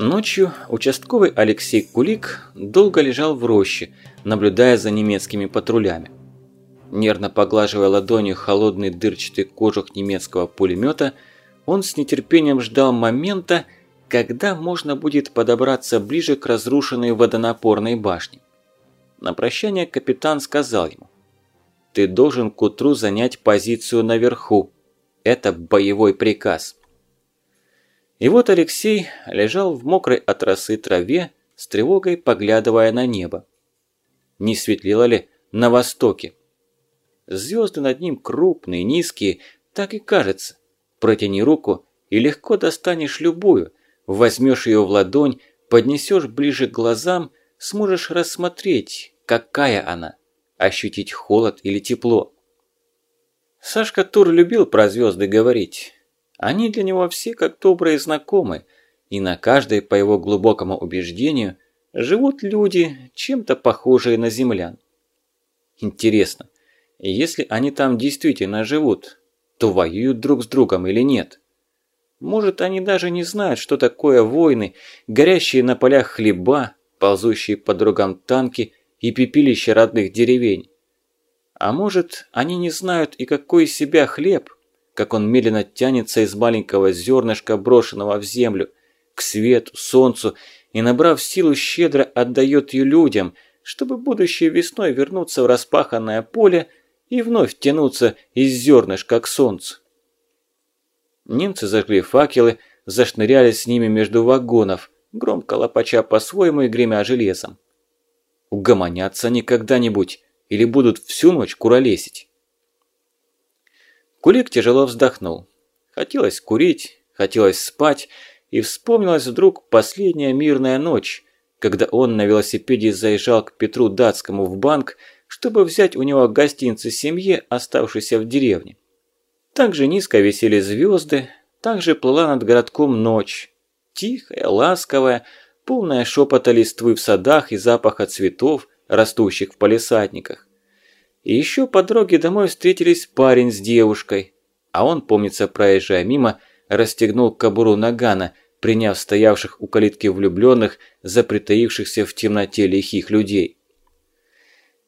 Ночью участковый Алексей Кулик долго лежал в роще, наблюдая за немецкими патрулями. Нервно поглаживая ладонью холодный дырчатый кожух немецкого пулемета, он с нетерпением ждал момента, когда можно будет подобраться ближе к разрушенной водонапорной башне. На прощание капитан сказал ему, «Ты должен к утру занять позицию наверху. Это боевой приказ». И вот Алексей лежал в мокрой от росы траве, с тревогой поглядывая на небо. Не светлело ли на востоке? Звезды над ним крупные, низкие, так и кажется. Протяни руку и легко достанешь любую, возьмешь ее в ладонь, поднесешь ближе к глазам, сможешь рассмотреть, какая она, ощутить холод или тепло. Сашка Тур любил про звезды говорить. Они для него все как добрые знакомые, и на каждой, по его глубокому убеждению, живут люди, чем-то похожие на землян. Интересно, если они там действительно живут, то воюют друг с другом или нет? Может, они даже не знают, что такое войны, горящие на полях хлеба, ползущие по дорогам танки и пепелища родных деревень. А может, они не знают и какой из себя хлеб – как он медленно тянется из маленького зернышка, брошенного в землю, к свету, солнцу, и, набрав силу, щедро отдает ее людям, чтобы будущей весной вернуться в распаханное поле и вновь тянуться из зернышка к солнцу. Немцы зажгли факелы, зашныряли с ними между вагонов, громко лопача по-своему и гремя железом. Угомонятся они когда-нибудь или будут всю ночь куролесить. Кулик тяжело вздохнул. Хотелось курить, хотелось спать, и вспомнилась вдруг последняя мирная ночь, когда он на велосипеде заезжал к Петру Датскому в банк, чтобы взять у него гостинцы семье, оставшейся в деревне. Так же низко висели звезды, так же плыла над городком ночь. Тихая, ласковая, полная шепота листвы в садах и запаха цветов, растущих в палисадниках. И еще по дороге домой встретились парень с девушкой. А он, помнится, проезжая мимо, расстегнул кобуру нагана, приняв стоявших у калитки влюбленных за притаившихся в темноте лихих людей.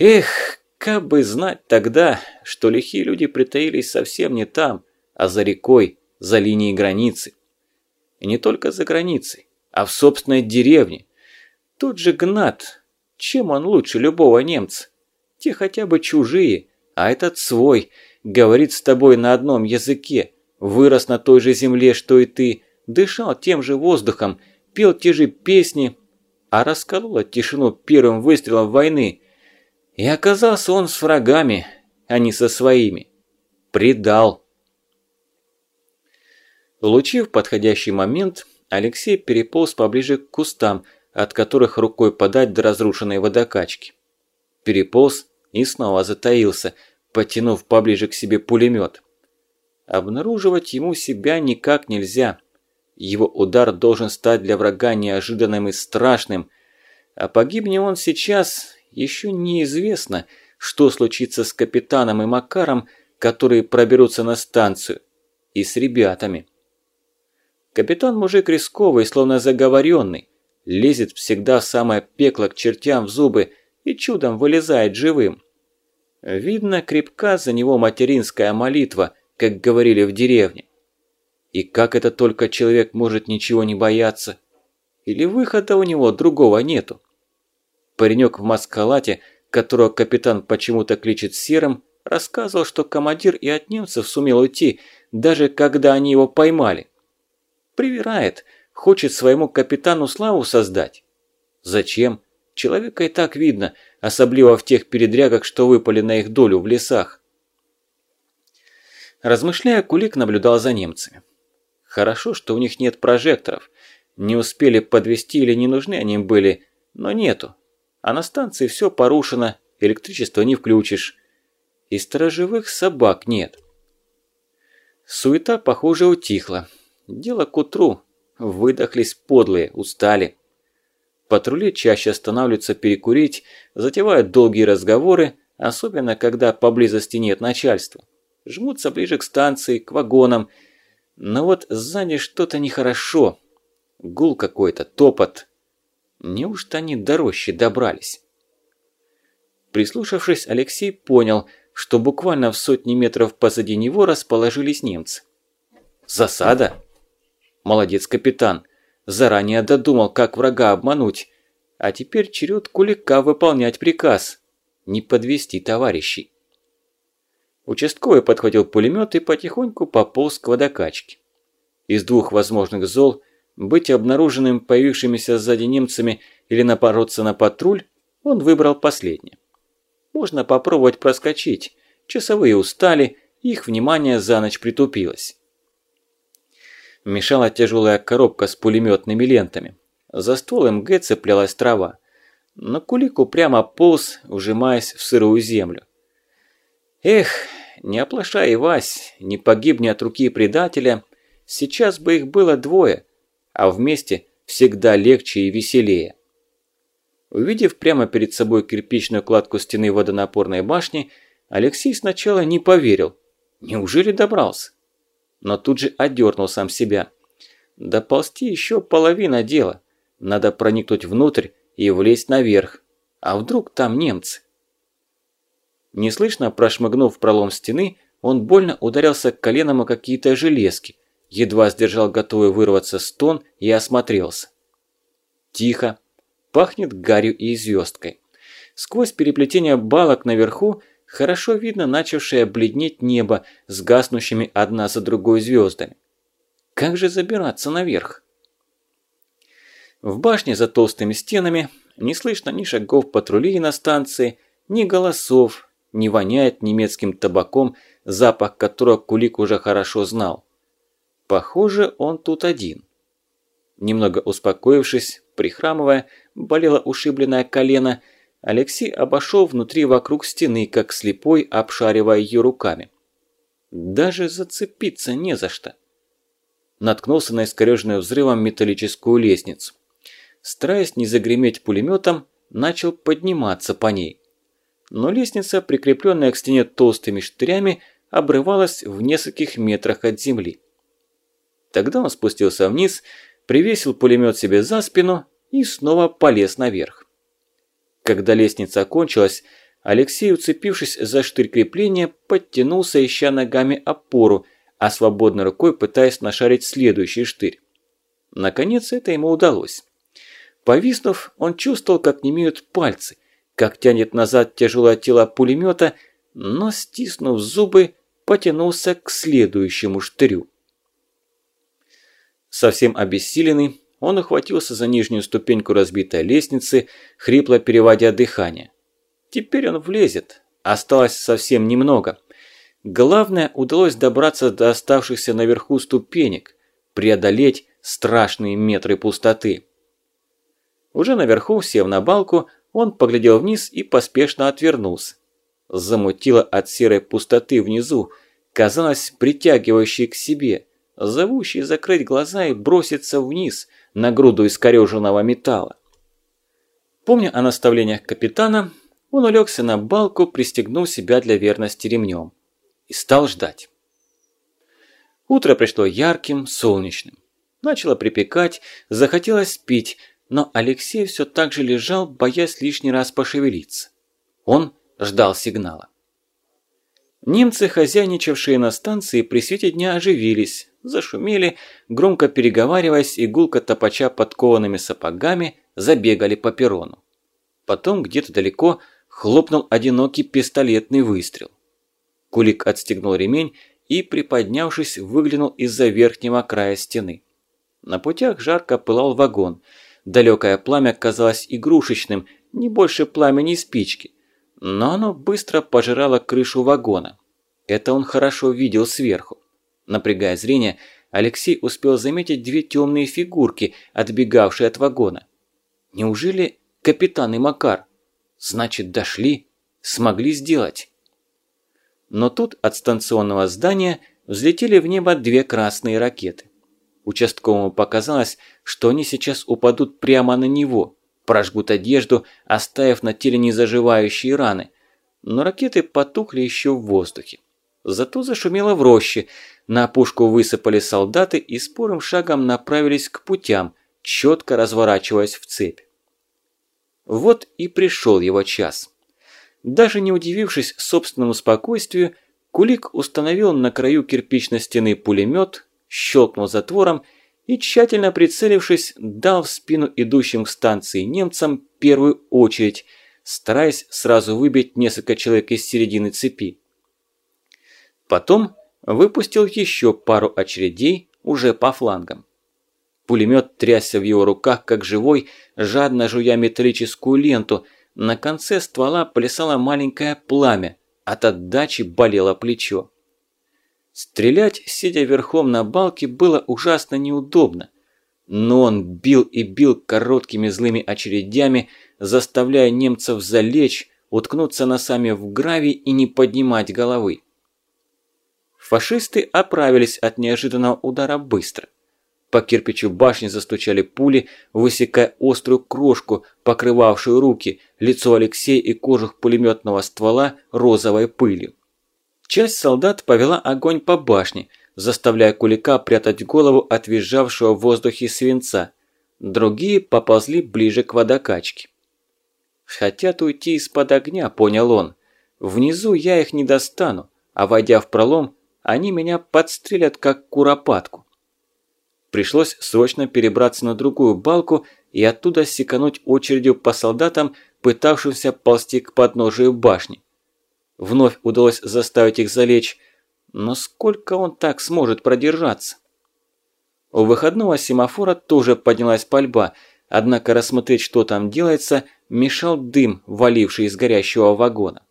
Эх, как бы знать тогда, что лихие люди притаились совсем не там, а за рекой, за линией границы. И не только за границей, а в собственной деревне. Тот же Гнат, чем он лучше любого немца? Те хотя бы чужие, а этот свой, говорит с тобой на одном языке, вырос на той же земле, что и ты, дышал тем же воздухом, пел те же песни, а расколола тишину первым выстрелом войны. И оказался он с врагами, а не со своими. Предал. Улучив подходящий момент, Алексей переполз поближе к кустам, от которых рукой подать до разрушенной водокачки. Переполз и снова затаился, потянув поближе к себе пулемет. Обнаруживать ему себя никак нельзя. Его удар должен стать для врага неожиданным и страшным. А погибни он сейчас, еще неизвестно, что случится с капитаном и Макаром, которые проберутся на станцию, и с ребятами. Капитан мужик рисковый, словно заговоренный, лезет всегда в самое пекло к чертям в зубы и чудом вылезает живым. Видно, крепка за него материнская молитва, как говорили в деревне. И как это только человек может ничего не бояться? Или выхода у него другого нету? Паренек в маскалате, которого капитан почему-то кличет Серым, рассказывал, что командир и от немцев сумел уйти, даже когда они его поймали. Привирает, хочет своему капитану славу создать. Зачем? Человека и так видно, особливо в тех передрягах, что выпали на их долю в лесах. Размышляя, Кулик наблюдал за немцами. Хорошо, что у них нет прожекторов. Не успели подвести или не нужны они были, но нету. А на станции все порушено, электричество не включишь. И сторожевых собак нет. Суета, похоже, утихла. Дело к утру. Выдохлись подлые, устали. Патрули чаще останавливаются перекурить, затевают долгие разговоры, особенно когда поблизости нет начальства. жмутся ближе к станции, к вагонам. Но вот сзади что-то нехорошо. Гул какой-то, топот. Неужто они до рощи добрались? Прислушавшись, Алексей понял, что буквально в сотни метров позади него расположились немцы. Засада? Молодец, капитан. Заранее додумал, как врага обмануть. А теперь черед Кулика выполнять приказ. Не подвести товарищей. Участковый подхватил пулемет и потихоньку пополз к водокачке. Из двух возможных зол быть обнаруженным появившимися сзади немцами или напороться на патруль, он выбрал последнее. Можно попробовать проскочить. Часовые устали, их внимание за ночь притупилось. Мешала тяжелая коробка с пулеметными лентами. За ствол МГ цеплялась трава. На кулику прямо полз, ужимаясь в сырую землю. Эх, не оплошай, Вась, не погибни от руки предателя, сейчас бы их было двое, а вместе всегда легче и веселее. Увидев прямо перед собой кирпичную кладку стены водонапорной башни, Алексей сначала не поверил. Неужели добрался? Но тут же одернул сам себя. Доползти еще половина дела. Надо проникнуть внутрь и влезть наверх. А вдруг там немцы? Неслышно прошмыгнув пролом стены, он больно ударился коленом о какие-то железки, едва сдержал готовый вырваться стон и осмотрелся. Тихо, пахнет гарью и звездкой. Сквозь переплетение балок наверху хорошо видно начавшее бледнеть небо с гаснущими одна за другой звездами. Как же забираться наверх? В башне за толстыми стенами не слышно ни шагов патрулей на станции, ни голосов, не воняет немецким табаком, запах которого Кулик уже хорошо знал. Похоже, он тут один. Немного успокоившись, прихрамывая, болело ушибленное колено, Алексей обошел внутри вокруг стены, как слепой, обшаривая ее руками. Даже зацепиться не за что. Наткнулся на искореженную взрывом металлическую лестницу. Стараясь не загреметь пулеметом, начал подниматься по ней но лестница, прикрепленная к стене толстыми штырями, обрывалась в нескольких метрах от земли. Тогда он спустился вниз, привесил пулемет себе за спину и снова полез наверх. Когда лестница окончилась, Алексей, уцепившись за штырь крепления, подтянулся, ища ногами опору, а свободной рукой пытаясь нашарить следующий штырь. Наконец это ему удалось. Повиснув, он чувствовал, как немеют пальцы, как тянет назад тяжелое тело пулемета, но, стиснув зубы, потянулся к следующему штырю. Совсем обессиленный, он ухватился за нижнюю ступеньку разбитой лестницы, хрипло переводя дыхание. Теперь он влезет, осталось совсем немного. Главное, удалось добраться до оставшихся наверху ступенек, преодолеть страшные метры пустоты. Уже наверху, сев на балку, он поглядел вниз и поспешно отвернулся. Замутило от серой пустоты внизу, казалось притягивающей к себе, зовущей закрыть глаза и броситься вниз на груду искореженного металла. Помня о наставлениях капитана, он улегся на балку, пристегнув себя для верности ремнем. И стал ждать. Утро пришло ярким, солнечным. Начало припекать, захотелось пить, но Алексей все так же лежал, боясь лишний раз пошевелиться. Он ждал сигнала. Немцы, хозяйничавшие на станции, при свете дня оживились, зашумели, громко переговариваясь и гулко топача подкованными сапогами, забегали по перрону. Потом где-то далеко хлопнул одинокий пистолетный выстрел. Кулик отстегнул ремень и, приподнявшись, выглянул из-за верхнего края стены. На путях жарко пылал вагон – Далекое пламя казалось игрушечным, не больше пламени спички. Но оно быстро пожирало крышу вагона. Это он хорошо видел сверху. Напрягая зрение, Алексей успел заметить две темные фигурки, отбегавшие от вагона. Неужели капитан и Макар? Значит, дошли, смогли сделать. Но тут от станционного здания взлетели в небо две красные ракеты. Участковому показалось, что они сейчас упадут прямо на него, прожгут одежду, оставив на теле незаживающие раны. Но ракеты потухли еще в воздухе. Зато зашумело в роще, на опушку высыпали солдаты и спорым шагом направились к путям, четко разворачиваясь в цепь. Вот и пришел его час. Даже не удивившись собственному спокойствию, Кулик установил на краю кирпичной стены пулемет, щелкнул затвором и, тщательно прицелившись, дал в спину идущим к станции немцам первую очередь, стараясь сразу выбить несколько человек из середины цепи. Потом выпустил еще пару очередей уже по флангам. Пулемет трясся в его руках, как живой, жадно жуя металлическую ленту. На конце ствола плясало маленькое пламя, от отдачи болело плечо. Стрелять, сидя верхом на балке, было ужасно неудобно. Но он бил и бил короткими злыми очередями, заставляя немцев залечь, уткнуться носами в гравий и не поднимать головы. Фашисты оправились от неожиданного удара быстро. По кирпичу башни застучали пули, высекая острую крошку, покрывавшую руки, лицо Алексея и кожух пулеметного ствола розовой пылью. Часть солдат повела огонь по башне, заставляя Кулика прятать голову от визжавшего в воздухе свинца. Другие поползли ближе к водокачке. «Хотят уйти из-под огня», – понял он. «Внизу я их не достану, а войдя в пролом, они меня подстрелят как куропатку. Пришлось срочно перебраться на другую балку и оттуда секануть очередью по солдатам, пытавшимся ползти к подножию башни. Вновь удалось заставить их залечь, но сколько он так сможет продержаться? У выходного семафора тоже поднялась пальба, однако рассмотреть, что там делается, мешал дым, валивший из горящего вагона.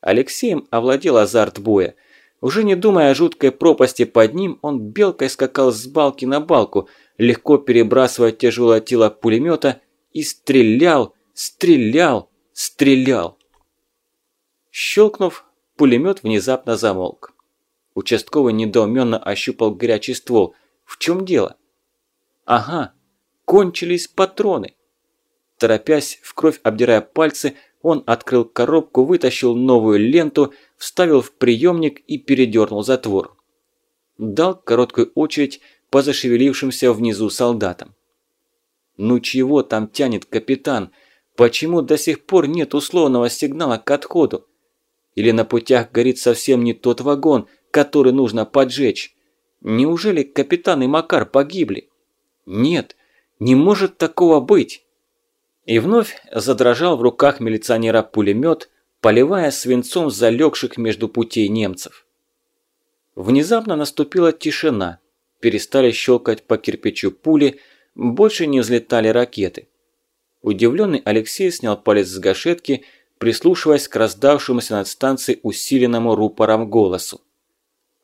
Алексеем овладел азарт боя – уже не думая о жуткой пропасти под ним, он белкой скакал с балки на балку, легко перебрасывая тяжелое тело пулемета и стрелял, стрелял, стрелял. Щелкнув, пулемет внезапно замолк. Участковый недоуменно ощупал горячий ствол. В чем дело? Ага, кончились патроны. Торопясь, в кровь обдирая пальцы, он открыл коробку, вытащил новую ленту, вставил в приемник и передернул затвор. Дал короткую очередь по зашевелившимся внизу солдатам. «Ну чего там тянет капитан? Почему до сих пор нет условного сигнала к отходу? Или на путях горит совсем не тот вагон, который нужно поджечь? Неужели капитан и Макар погибли? Нет, не может такого быть!» И вновь задрожал в руках милиционера пулемет, поливая свинцом залегших между путей немцев. Внезапно наступила тишина, перестали щелкать по кирпичу пули, больше не взлетали ракеты. Удивленный Алексей снял палец с гашетки, прислушиваясь к раздавшемуся над станцией усиленному рупором голосу.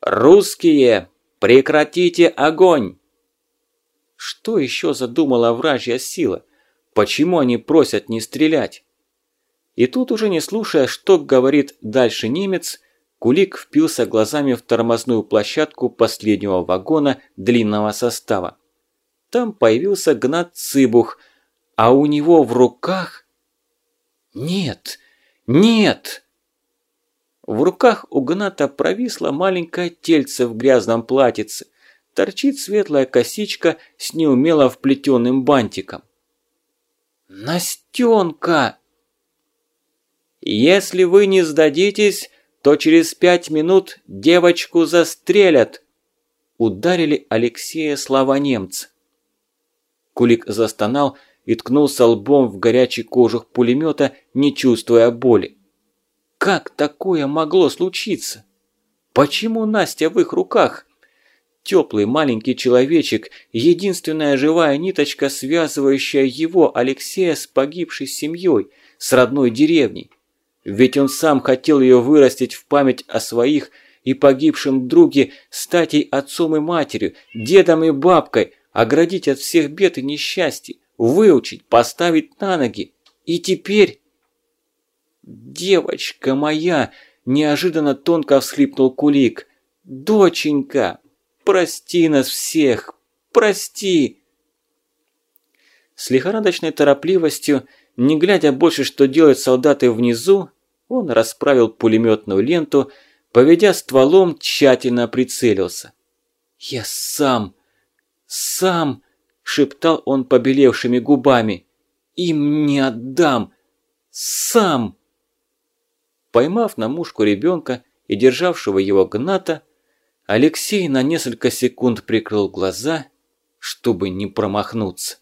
«Русские! Прекратите огонь!» Что еще задумала вражья сила? Почему они просят не стрелять? И тут уже не слушая, что говорит дальше немец, Кулик впился глазами в тормозную площадку последнего вагона длинного состава. Там появился Гнат Цыбух, а у него в руках... Нет, нет! В руках у Гната провисло маленькое тельце в грязном платьице. Торчит светлая косичка с неумело вплетенным бантиком. «Настенка!» «Если вы не сдадитесь, то через пять минут девочку застрелят!» Ударили Алексея слова немца. Кулик застонал и ткнулся лбом в горячий кожух пулемета, не чувствуя боли. Как такое могло случиться? Почему Настя в их руках? Теплый маленький человечек, единственная живая ниточка, связывающая его, Алексея, с погибшей семьей, с родной деревней. Ведь он сам хотел ее вырастить в память о своих и погибшем друге, стать ей отцом и матерью, дедом и бабкой, оградить от всех бед и несчастий, выучить, поставить на ноги. И теперь... «Девочка моя!» – неожиданно тонко всхлипнул Кулик. «Доченька!» Прости нас всех! Прости!» С лихорадочной торопливостью, не глядя больше, что делают солдаты внизу, он расправил пулеметную ленту, Поведя стволом, тщательно прицелился. «Я сам, сам!» – шептал он побелевшими губами. «Им не отдам! Сам!» Поймав на мушку ребенка и державшего его гната, Алексей на несколько секунд прикрыл глаза, чтобы не промахнуться.